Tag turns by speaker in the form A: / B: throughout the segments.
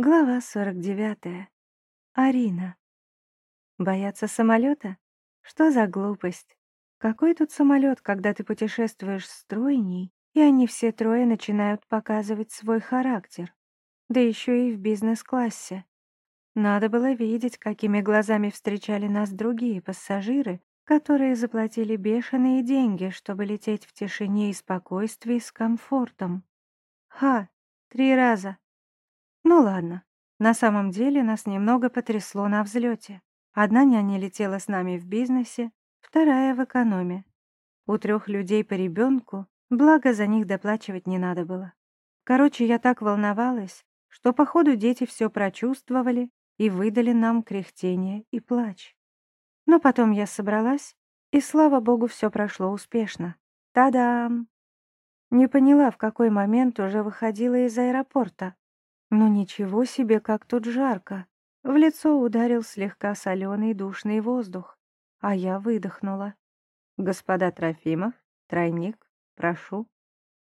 A: Глава 49. Арина. Бояться самолета? Что за глупость? Какой тут самолет, когда ты путешествуешь с тройней, и они все трое начинают показывать свой характер? Да еще и в бизнес-классе. Надо было видеть, какими глазами встречали нас другие пассажиры, которые заплатили бешеные деньги, чтобы лететь в тишине и спокойствии с комфортом. Ха, три раза. Ну ладно, на самом деле нас немного потрясло на взлете. Одна няня летела с нами в бизнесе, вторая в экономе. У трех людей по ребенку, благо за них доплачивать не надо было. Короче, я так волновалась, что походу дети все прочувствовали и выдали нам кряхтение и плач. Но потом я собралась, и, слава богу, все прошло успешно. Та-дам! Не поняла, в какой момент уже выходила из аэропорта, но ничего себе, как тут жарко. В лицо ударил слегка соленый душный воздух, а я выдохнула. «Господа Трофимов, тройник, прошу».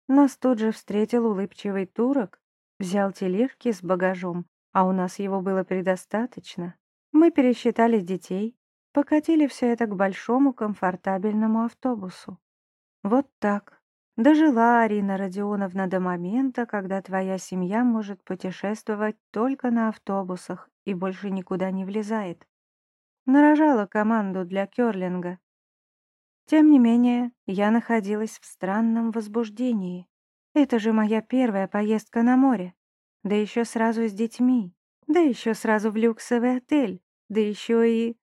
A: Нас тут же встретил улыбчивый турок, взял тележки с багажом, а у нас его было предостаточно. Мы пересчитали детей, покатили все это к большому комфортабельному автобусу. Вот так. Дожила Арина Родионовна до момента, когда твоя семья может путешествовать только на автобусах и больше никуда не влезает. Нарожала команду для кёрлинга. Тем не менее, я находилась в странном возбуждении. Это же моя первая поездка на море. Да еще сразу с детьми. Да еще сразу в люксовый отель. Да еще и...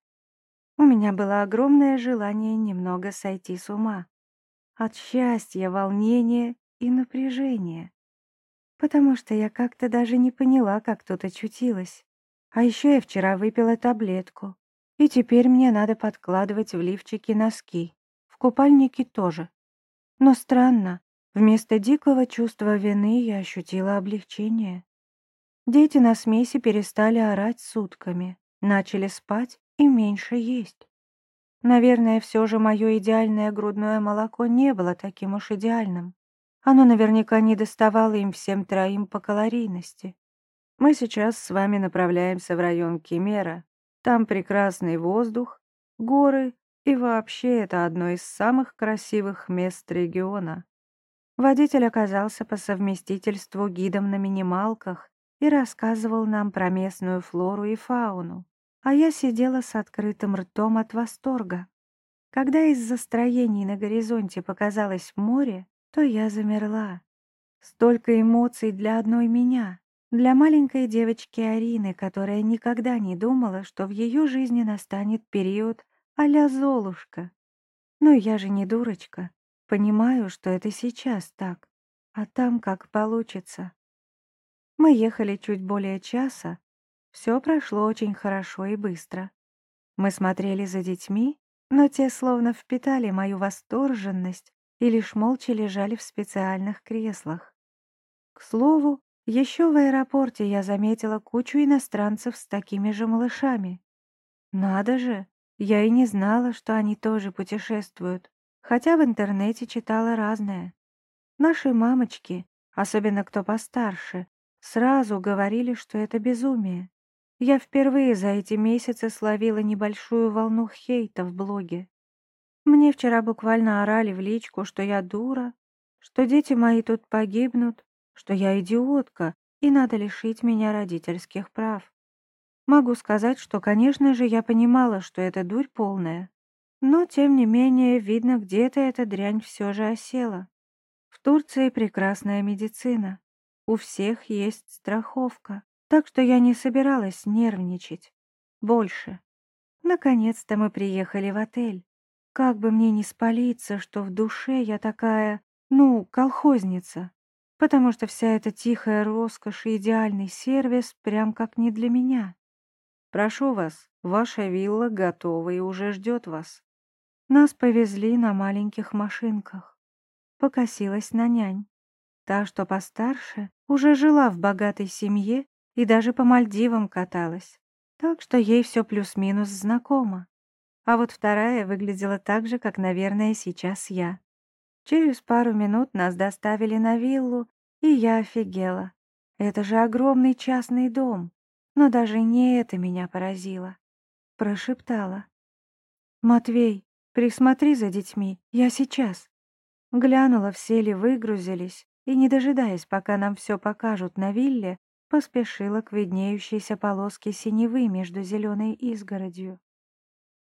A: У меня было огромное желание немного сойти с ума от счастья, волнения и напряжения. Потому что я как-то даже не поняла, как тут очутилась. А еще я вчера выпила таблетку, и теперь мне надо подкладывать в лифчики носки, в купальнике тоже. Но странно, вместо дикого чувства вины я ощутила облегчение. Дети на смеси перестали орать сутками, начали спать и меньше есть. Наверное, все же мое идеальное грудное молоко не было таким уж идеальным. Оно наверняка не доставало им всем троим по калорийности. Мы сейчас с вами направляемся в район Кемера. Там прекрасный воздух, горы и вообще это одно из самых красивых мест региона. Водитель оказался по совместительству гидом на минималках и рассказывал нам про местную флору и фауну а я сидела с открытым ртом от восторга. Когда из-за строений на горизонте показалось море, то я замерла. Столько эмоций для одной меня, для маленькой девочки Арины, которая никогда не думала, что в ее жизни настанет период а-ля Золушка. Но я же не дурочка, понимаю, что это сейчас так, а там как получится. Мы ехали чуть более часа, все прошло очень хорошо и быстро. Мы смотрели за детьми, но те словно впитали мою восторженность и лишь молча лежали в специальных креслах. К слову, еще в аэропорте я заметила кучу иностранцев с такими же малышами. Надо же, я и не знала, что они тоже путешествуют, хотя в интернете читала разное. Наши мамочки, особенно кто постарше, сразу говорили, что это безумие. Я впервые за эти месяцы словила небольшую волну хейта в блоге. Мне вчера буквально орали в личку, что я дура, что дети мои тут погибнут, что я идиотка и надо лишить меня родительских прав. Могу сказать, что, конечно же, я понимала, что это дурь полная. Но, тем не менее, видно, где-то эта дрянь все же осела. В Турции прекрасная медицина. У всех есть страховка. Так что я не собиралась нервничать. Больше. Наконец-то мы приехали в отель. Как бы мне не спалиться, что в душе я такая, ну, колхозница. Потому что вся эта тихая роскошь и идеальный сервис прям как не для меня. Прошу вас, ваша вилла готова и уже ждет вас. Нас повезли на маленьких машинках. Покосилась на нянь. Та, что постарше, уже жила в богатой семье и даже по Мальдивам каталась, так что ей все плюс-минус знакомо. А вот вторая выглядела так же, как, наверное, сейчас я. Через пару минут нас доставили на виллу, и я офигела. Это же огромный частный дом. Но даже не это меня поразило. Прошептала. «Матвей, присмотри за детьми, я сейчас». Глянула, все ли выгрузились, и, не дожидаясь, пока нам все покажут на вилле, поспешила к виднеющейся полоске синевы между зеленой изгородью.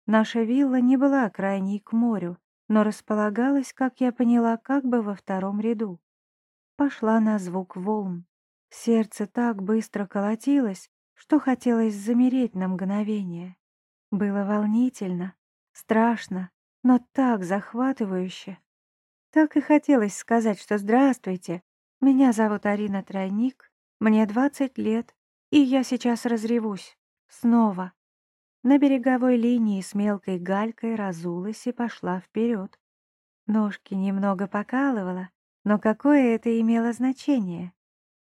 A: Наша вилла не была крайней к морю, но располагалась, как я поняла, как бы во втором ряду. Пошла на звук волн. Сердце так быстро колотилось, что хотелось замереть на мгновение. Было волнительно, страшно, но так захватывающе. Так и хотелось сказать, что «Здравствуйте, меня зовут Арина Тройник, мне 20 лет, и я сейчас разревусь. Снова». На береговой линии с мелкой галькой разулась и пошла вперед. Ножки немного покалывала, но какое это имело значение?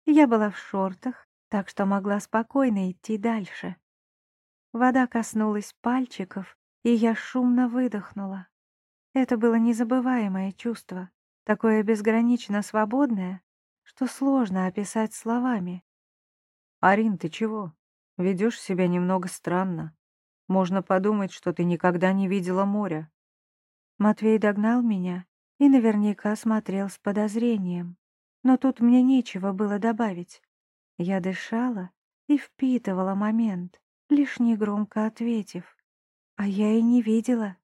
A: Я была в шортах, так что могла спокойно идти дальше. Вода коснулась пальчиков, и я шумно выдохнула. Это было незабываемое чувство, такое безгранично свободное, что сложно описать словами.
B: «Арин, ты чего? Ведешь себя немного странно. Можно подумать, что ты никогда не видела моря».
A: Матвей догнал меня и наверняка смотрел с подозрением. Но тут мне нечего было добавить. Я дышала и впитывала момент, лишь негромко ответив. А я и не видела.